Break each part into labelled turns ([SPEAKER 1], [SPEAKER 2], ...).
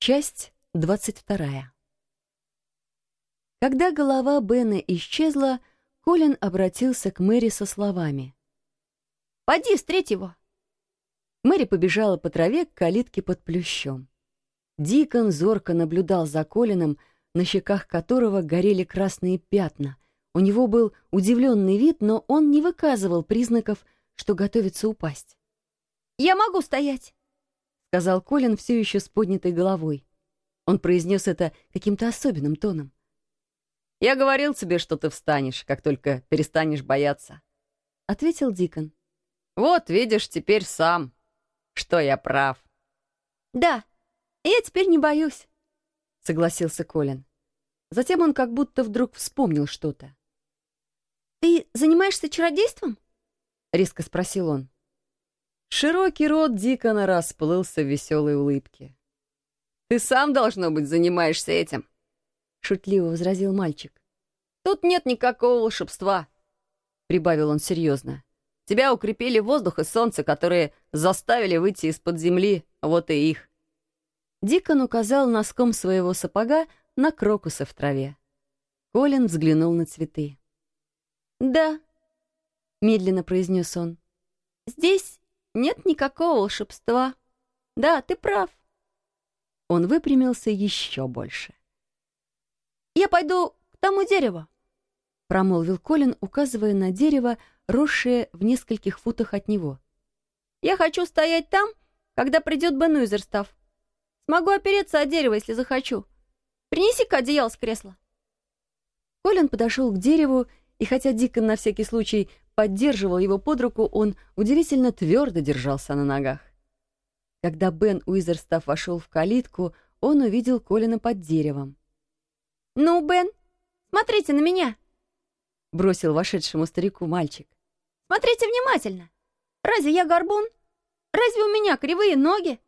[SPEAKER 1] Часть двадцать вторая. Когда голова Бена исчезла, Колин обратился к Мэри со словами.
[SPEAKER 2] «Поди, встреть его!»
[SPEAKER 1] Мэри побежала по траве к калитке под плющом. Дикон зорко наблюдал за Колином, на щеках которого горели красные пятна. У него был удивленный вид, но он не выказывал признаков, что готовится упасть.
[SPEAKER 2] «Я могу стоять!»
[SPEAKER 1] — сказал Колин все еще с поднятой головой. Он произнес это каким-то особенным тоном. «Я говорил тебе, что ты встанешь, как только перестанешь бояться», — ответил Дикон. «Вот, видишь, теперь сам, что я прав».
[SPEAKER 2] «Да, я теперь не боюсь», —
[SPEAKER 1] согласился Колин. Затем он как будто вдруг вспомнил что-то.
[SPEAKER 2] «Ты занимаешься чародейством?»
[SPEAKER 1] — резко спросил он. Широкий рот Дикона расплылся в веселой улыбке. «Ты сам, должно быть, занимаешься этим», — шутливо возразил мальчик. «Тут нет никакого волшебства», — прибавил он серьезно. «Тебя укрепили воздух и солнце, которые заставили выйти из-под земли, вот и их». Дикон указал носком своего сапога на крокусы в траве. Колин взглянул на цветы.
[SPEAKER 2] «Да», — медленно произнес он, — «здесь нет никакого волшебства. Да, ты прав.
[SPEAKER 1] Он выпрямился еще больше.
[SPEAKER 2] «Я пойду к тому дереву», —
[SPEAKER 1] промолвил Колин, указывая на дерево, росшее в нескольких футах от него.
[SPEAKER 2] «Я хочу стоять там, когда придет Бен Уизерстав. Смогу опереться от дерева, если захочу. Принеси-ка одеяло с кресла».
[SPEAKER 1] Колин подошел к дереву, и хотя Дикон на всякий случай поддерживал его под руку, он удивительно твердо держался на ногах. Когда Бен Уизерстаф вошел в калитку, он увидел Колина под деревом.
[SPEAKER 2] «Ну, Бен, смотрите на меня!»
[SPEAKER 1] — бросил вошедшему старику мальчик.
[SPEAKER 2] «Смотрите внимательно! Разве я горбун? Разве у меня кривые ноги?»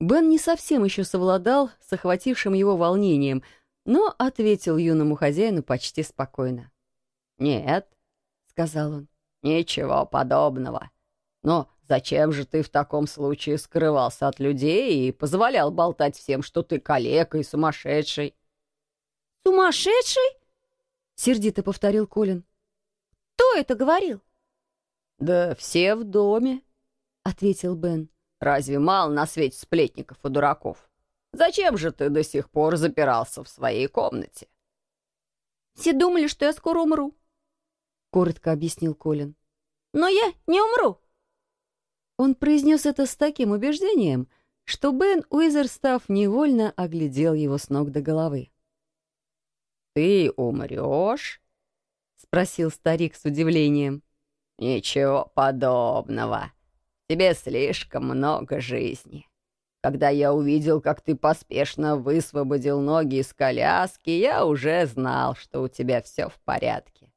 [SPEAKER 1] Бен не совсем еще совладал с охватившим его волнением, но ответил юному хозяину почти спокойно. «Нет», — сказал он, — «ничего подобного. Но зачем же ты в таком случае скрывался от людей и позволял болтать всем, что ты калека и сумасшедший?»
[SPEAKER 2] «Сумасшедший?» — сердито повторил Колин. «Кто это говорил?»
[SPEAKER 1] «Да все в доме», — ответил Бен. «Разве мало на свете сплетников и дураков? Зачем же ты до сих пор запирался в своей комнате?»
[SPEAKER 2] «Все думали, что я скоро умру», —
[SPEAKER 1] коротко объяснил Колин.
[SPEAKER 2] «Но я не умру!»
[SPEAKER 1] Он произнес это с таким убеждением, что Бен Уизерстав невольно оглядел его с ног до головы. «Ты умрешь?» — спросил старик с удивлением. «Ничего подобного. Тебе слишком много жизни. Когда я увидел, как ты поспешно высвободил ноги из коляски, я уже знал, что у тебя все в порядке.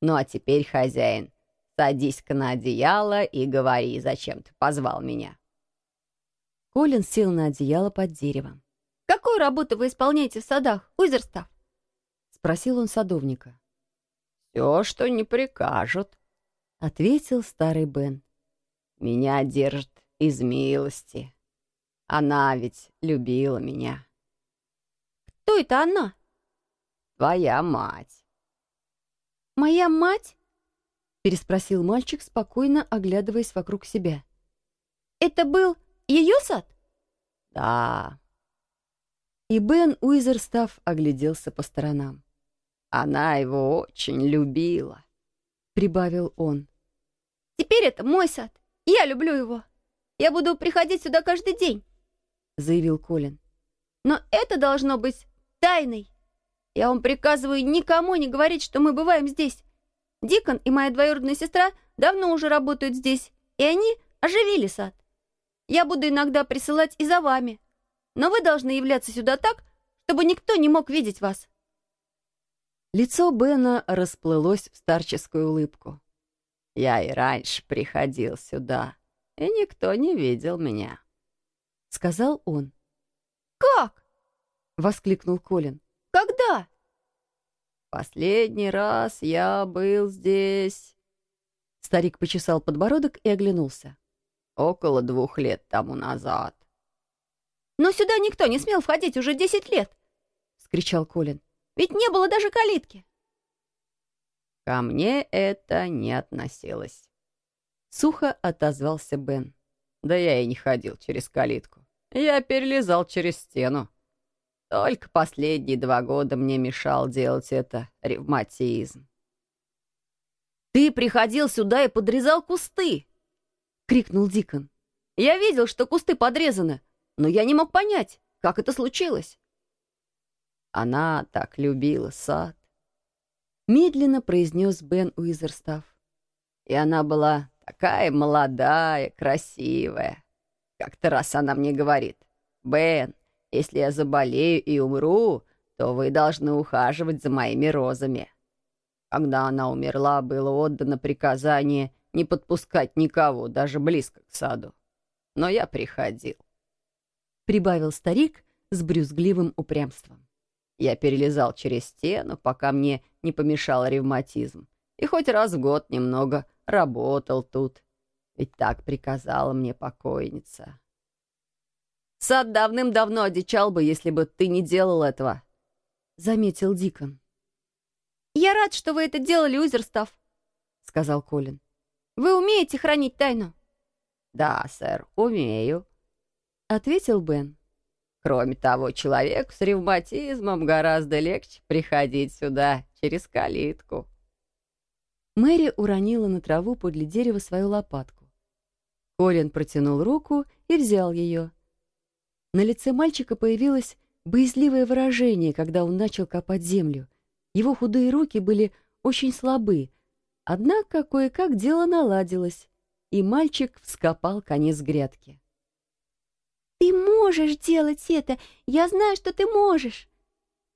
[SPEAKER 1] Ну а теперь, хозяин, садись-ка на одеяло и говори, зачем ты позвал меня. Колин сел на одеяло под деревом.
[SPEAKER 2] «Какую работу вы исполняете в садах, Уизерстав?»
[SPEAKER 1] — спросил он садовника. «Все, что не прикажут», — ответил старый Бен. «Меня держит из милости. Она ведь любила меня».
[SPEAKER 2] «Кто это она?»
[SPEAKER 1] «Твоя мать».
[SPEAKER 2] «Моя мать?»
[SPEAKER 1] — переспросил мальчик, спокойно оглядываясь вокруг себя.
[SPEAKER 2] «Это был ее сад?»
[SPEAKER 1] «Да». И Бен Уизерстав огляделся по сторонам. «Она его очень любила», — прибавил он.
[SPEAKER 2] «Теперь это мой сад. Я люблю его. Я буду приходить сюда каждый день», — заявил Колин. «Но это должно быть тайной. Я вам приказываю никому не говорить, что мы бываем здесь. Дикон и моя двоюродная сестра давно уже работают здесь, и они оживили сад. Я буду иногда присылать и за вами, но вы должны являться сюда так, чтобы никто не мог видеть вас».
[SPEAKER 1] Лицо Бена расплылось в старческую улыбку. «Я и раньше приходил сюда, и никто не видел меня», — сказал он.
[SPEAKER 2] «Как?»
[SPEAKER 1] — воскликнул Колин.
[SPEAKER 2] Когда?»
[SPEAKER 1] «Последний раз я был здесь...» Старик почесал подбородок и оглянулся. «Около двух лет тому назад».
[SPEAKER 2] Но сюда никто не смел входить уже десять лет!» — скричал Колин. «Ведь не было даже калитки!»
[SPEAKER 1] «Ко мне это не относилось», — сухо отозвался Бен. «Да я и не ходил через калитку. Я перелезал через стену. Только последние два года мне мешал делать это ревматизм».
[SPEAKER 2] «Ты приходил сюда и подрезал кусты!» — крикнул Дикон. «Я видел, что кусты подрезаны, но я не мог понять, как это случилось».
[SPEAKER 1] Она так любила сад. Медленно произнес Бен Уизерстав. И она была такая молодая, красивая. Как-то раз она мне говорит, «Бен, если я заболею и умру, то вы должны ухаживать за моими розами». Когда она умерла, было отдано приказание не подпускать никого, даже близко к саду. Но я приходил. Прибавил старик с брюзгливым упрямством. Я перелезал через стену, пока мне не помешал ревматизм. И хоть раз в год немного работал тут. Ведь так приказала мне покойница. «Сад давным-давно одичал бы, если бы ты не делал этого», — заметил Дикон.
[SPEAKER 2] «Я рад, что вы это делали, Узерстав», — сказал Колин. «Вы умеете хранить тайну?»
[SPEAKER 1] «Да, сэр, умею», — ответил Бен. «Кроме того, человеку с ревматизмом гораздо легче приходить сюда через калитку». Мэри уронила на траву подле дерева свою лопатку. Колин протянул руку и взял ее. На лице мальчика появилось боязливое выражение, когда он начал копать землю — его худые руки были очень слабы, однако кое-как дело наладилось, и мальчик вскопал конец грядки.
[SPEAKER 2] «Ты можешь делать это! Я знаю, что ты можешь!»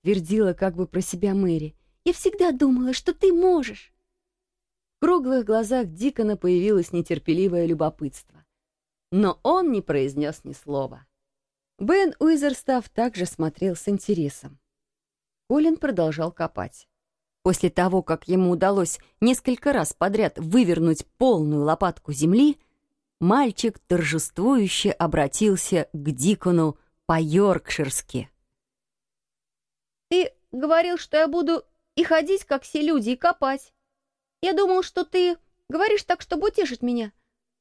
[SPEAKER 1] Твердила как бы про себя Мэри. «Я всегда думала, что ты можешь!» В круглых глазах Дикона появилось нетерпеливое любопытство. Но он не произнес ни слова. Бен Уизерстав также смотрел с интересом. Колин продолжал копать. После того, как ему удалось несколько раз подряд вывернуть полную лопатку земли, мальчик торжествующе обратился к Дикону по-йоркширски.
[SPEAKER 2] «Ты говорил, что я буду и ходить, как все люди, и копать. Я думал, что ты говоришь так, чтобы утешить меня.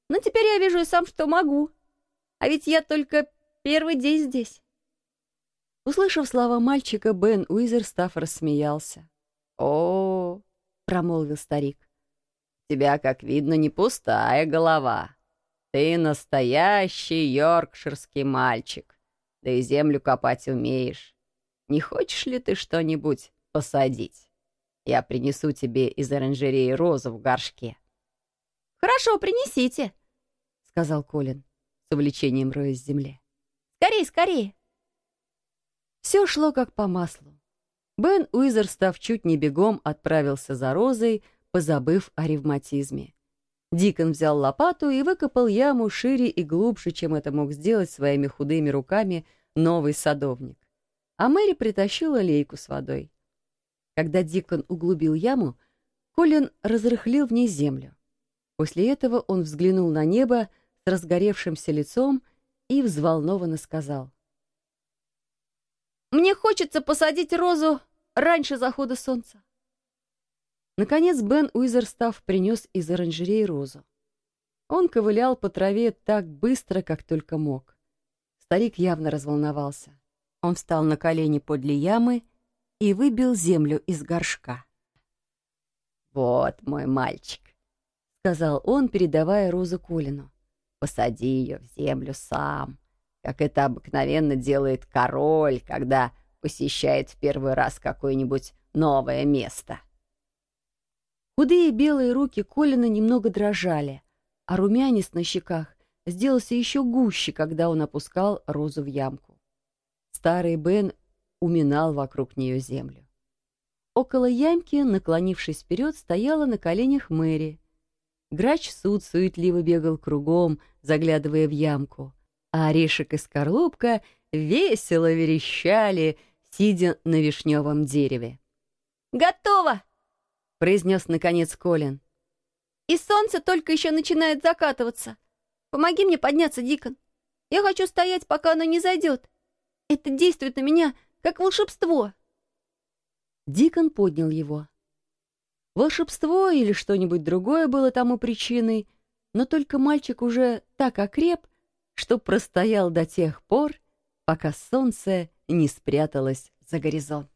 [SPEAKER 2] Но теперь я вижу и сам, что могу. А ведь я только первый день здесь».
[SPEAKER 1] Услышав слова мальчика, Бен Уизерстаф рассмеялся. «О, -о — промолвил старик, — тебя, как видно, не пустая голова. Ты настоящий йоркширский мальчик, да и землю копать умеешь. Не хочешь ли ты что-нибудь посадить? Я принесу тебе из оранжереи розу в горшке».
[SPEAKER 2] «Хорошо, принесите», — сказал Колин, с увлечением роясь в земле. «Скорее, скорее!»
[SPEAKER 1] Все шло как по маслу. Бен Уизерстав чуть не бегом отправился за розой, позабыв о ревматизме. Дикон взял лопату и выкопал яму шире и глубже, чем это мог сделать своими худыми руками новый садовник. А Мэри притащила лейку с водой. Когда Дикон углубил яму, Колин разрыхлил в ней землю. После этого он взглянул на небо с разгоревшимся лицом и взволнованно сказал —
[SPEAKER 2] мне хочется посадить розу раньше захода солнца.
[SPEAKER 1] Наконец Бен Уизерстав принес из оранжереи розу. Он ковылял по траве так быстро, как только мог. Старик явно разволновался. Он встал на колени подле ямы и выбил землю из горшка. «Вот мой мальчик», — сказал он, передавая розу Колину. «Посади ее в землю сам как это обыкновенно делает король, когда посещает в первый раз какое-нибудь новое место. Худые белые руки Колина немного дрожали, а румянец на щеках сделался еще гуще, когда он опускал розу в ямку. Старый Бен уминал вокруг нее землю. Около ямки, наклонившись вперед, стояла на коленях Мэри. Грач суд суетливо бегал кругом, заглядывая в ямку — а орешек и скорлупка весело верещали, сидя на вишневом дереве.
[SPEAKER 2] «Готово!»
[SPEAKER 1] — произнес наконец Колин.
[SPEAKER 2] «И солнце только еще начинает закатываться. Помоги мне подняться, Дикон. Я хочу стоять, пока оно не зайдет, Это действует на меня, как волшебство.
[SPEAKER 1] Дикон поднял его. Волшебство или что-нибудь другое было тому причиной, но только мальчик уже так окреп, что простоял до тех пор, пока солнце не спряталось за горизонт.